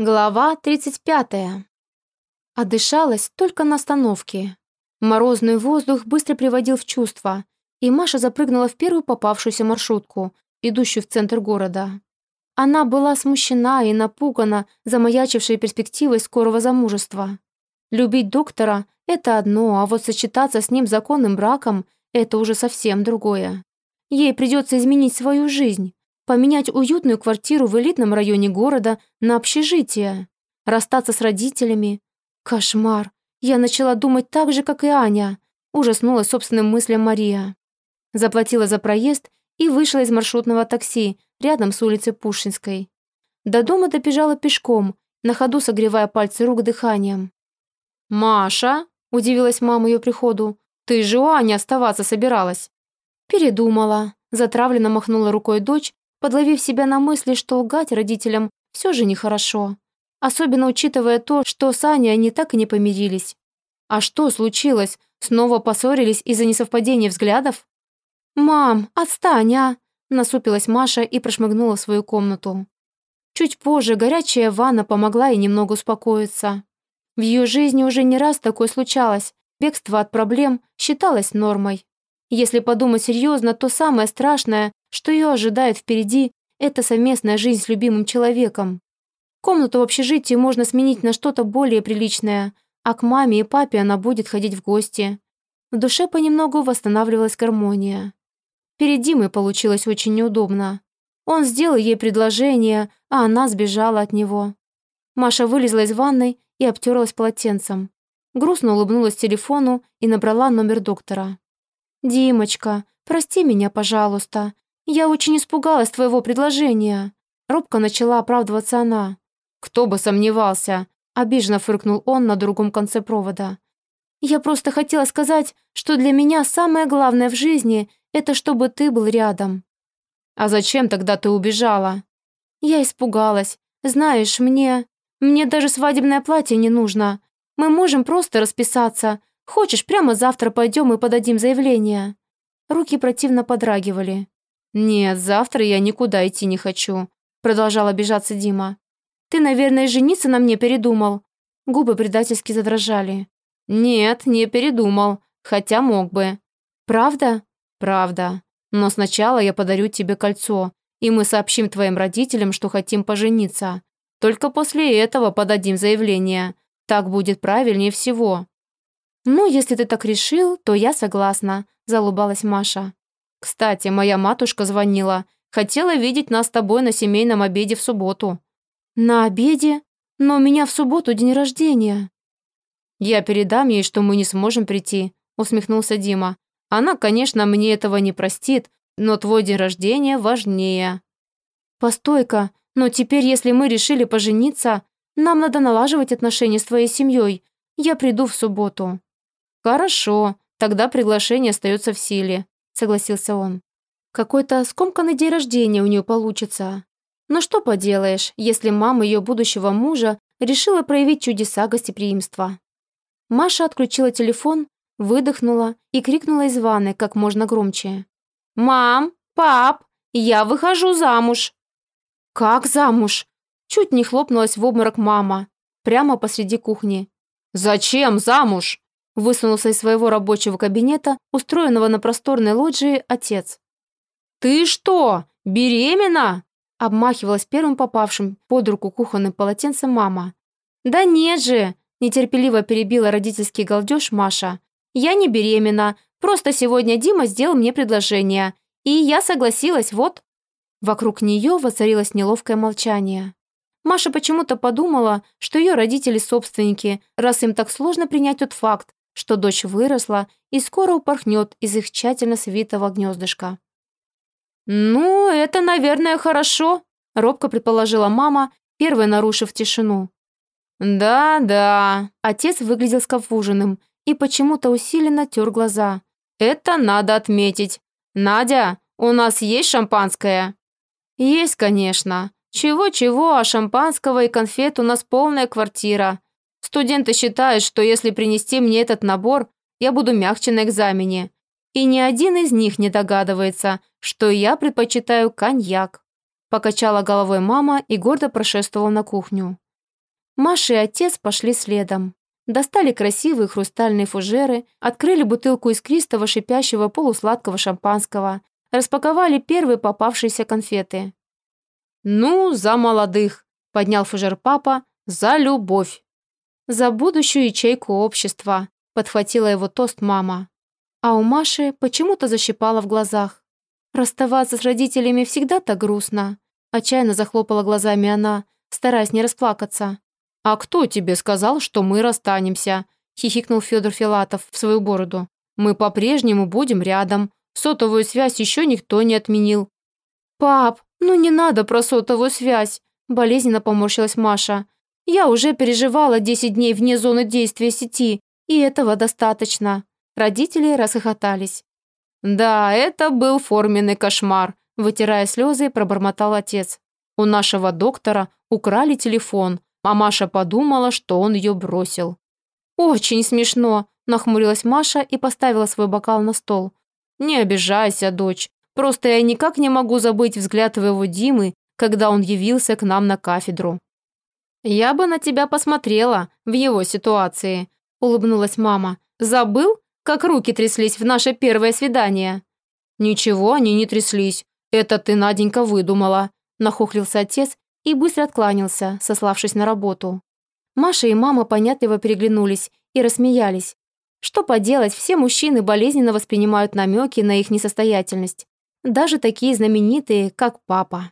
Глава 35. Отдышалась только на остановке. Морозный воздух быстро приводил в чувство, и Маша запрыгнула в первую попавшуюся маршрутку, идущую в центр города. Она была смущена и напугана замаячившей перспективой скорого замужества. Любить доктора – это одно, а вот сочетаться с ним законным браком – это уже совсем другое. Ей придется изменить свою жизнь, Поменять уютную квартиру в элитном районе города на общежитие. Расстаться с родителями. Кошмар. Я начала думать так же, как и Аня. Ужаснулась собственным мыслям Мария. Заплатила за проезд и вышла из маршрутного такси рядом с улицей Пушинской. До дома добежала пешком, на ходу согревая пальцы рук дыханием. «Маша?» – удивилась мама ее приходу. «Ты же у Ани оставаться собиралась». Передумала. Затравленно махнула рукой дочь подловив себя на мысли, что лгать родителям все же нехорошо. Особенно учитывая то, что с Аней они так и не помирились. А что случилось? Снова поссорились из-за несовпадения взглядов? «Мам, отстань, а!» Насупилась Маша и прошмыгнула в свою комнату. Чуть позже горячая ванна помогла ей немного успокоиться. В ее жизни уже не раз такое случалось. Бегство от проблем считалось нормой. Если подумать серьезно, то самое страшное, что ее ожидает впереди, это совместная жизнь с любимым человеком. Комнату в общежитии можно сменить на что-то более приличное, а к маме и папе она будет ходить в гости. В душе понемногу восстанавливалась гармония. Перед Димой получилось очень неудобно. Он сделал ей предложение, а она сбежала от него. Маша вылезла из ванной и обтерлась полотенцем. Грустно улыбнулась телефону и набрала номер доктора. «Димочка, прости меня, пожалуйста. Я очень испугалась твоего предложения». Робко начала оправдываться она. «Кто бы сомневался?» Обиженно фыркнул он на другом конце провода. «Я просто хотела сказать, что для меня самое главное в жизни – это чтобы ты был рядом». «А зачем тогда ты убежала?» «Я испугалась. Знаешь, мне... Мне даже свадебное платье не нужно. Мы можем просто расписаться, Хочешь, прямо завтра пойдем и подадим заявление?» Руки противно подрагивали. «Нет, завтра я никуда идти не хочу», продолжал обижаться Дима. «Ты, наверное, жениться на мне передумал». Губы предательски задрожали. «Нет, не передумал, хотя мог бы». «Правда?» «Правда. Но сначала я подарю тебе кольцо, и мы сообщим твоим родителям, что хотим пожениться. Только после этого подадим заявление. Так будет правильнее всего». «Ну, если ты так решил, то я согласна», – залыбалась Маша. «Кстати, моя матушка звонила. Хотела видеть нас с тобой на семейном обеде в субботу». «На обеде? Но у меня в субботу день рождения». «Я передам ей, что мы не сможем прийти», – усмехнулся Дима. «Она, конечно, мне этого не простит, но твой день рождения важнее». «Постой-ка, но теперь, если мы решили пожениться, нам надо налаживать отношения с твоей семьей. Я приду в субботу». «Хорошо, тогда приглашение остается в силе», — согласился он. Какой-то скомканный день рождения у нее получится. Но что поделаешь, если мама ее будущего мужа решила проявить чудеса гостеприимства. Маша отключила телефон, выдохнула и крикнула из ванны как можно громче. «Мам! Пап! Я выхожу замуж!» «Как замуж?» Чуть не хлопнулась в обморок мама, прямо посреди кухни. «Зачем замуж?» Высунулся из своего рабочего кабинета, устроенного на просторной лоджии, отец. «Ты что, беременна?» Обмахивалась первым попавшим под руку кухонным полотенцем мама. «Да нет же!» – нетерпеливо перебила родительский галдеж Маша. «Я не беременна, просто сегодня Дима сделал мне предложение, и я согласилась, вот». Вокруг нее воцарилось неловкое молчание. Маша почему-то подумала, что ее родители собственники, раз им так сложно принять тот факт, что дочь выросла и скоро упорхнет из их тщательно свитого гнездышка. «Ну, это, наверное, хорошо», — робко предположила мама, первая нарушив тишину. «Да-да», — отец выглядел скафуженным и почему-то усиленно тер глаза. «Это надо отметить. Надя, у нас есть шампанское?» «Есть, конечно. Чего-чего, а шампанского и конфет у нас полная квартира. Студенты считают, что если принести мне этот набор, я буду мягче на экзамене. И ни один из них не догадывается, что я предпочитаю коньяк. Покачала головой мама и гордо прошествовала на кухню. Маша и отец пошли следом. Достали красивые хрустальные фужеры, открыли бутылку искристого шипящего полусладкого шампанского, распаковали первые попавшиеся конфеты. «Ну, за молодых!» — поднял фужер папа. «За любовь!» «За будущую ячейку общества!» — подхватила его тост мама. А у Маши почему-то защипала в глазах. Расставаться с родителями всегда так грустно. Отчаянно захлопала глазами она, стараясь не расплакаться. «А кто тебе сказал, что мы расстанемся?» — хихикнул Федор Филатов в свою бороду. «Мы по-прежнему будем рядом. Сотовую связь еще никто не отменил». «Пап, ну не надо про сотовую связь!» — болезненно поморщилась Маша. «Я уже переживала 10 дней вне зоны действия сети, и этого достаточно». Родители расхохотались. «Да, это был форменный кошмар», — вытирая слезы, пробормотал отец. «У нашего доктора украли телефон, а Маша подумала, что он ее бросил. «Очень смешно», – нахмурилась Маша и поставила свой бокал на стол. «Не обижайся, дочь. Просто я никак не могу забыть взгляд твоего Димы, когда он явился к нам на кафедру». «Я бы на тебя посмотрела в его ситуации», – улыбнулась мама. «Забыл, как руки тряслись в наше первое свидание?» «Ничего они не тряслись. Это ты, Наденька, выдумала», – нахохлился отец и быстро откланялся, сославшись на работу. Маша и мама понятливо переглянулись и рассмеялись. Что поделать, все мужчины болезненно воспринимают намеки на их несостоятельность. Даже такие знаменитые, как папа.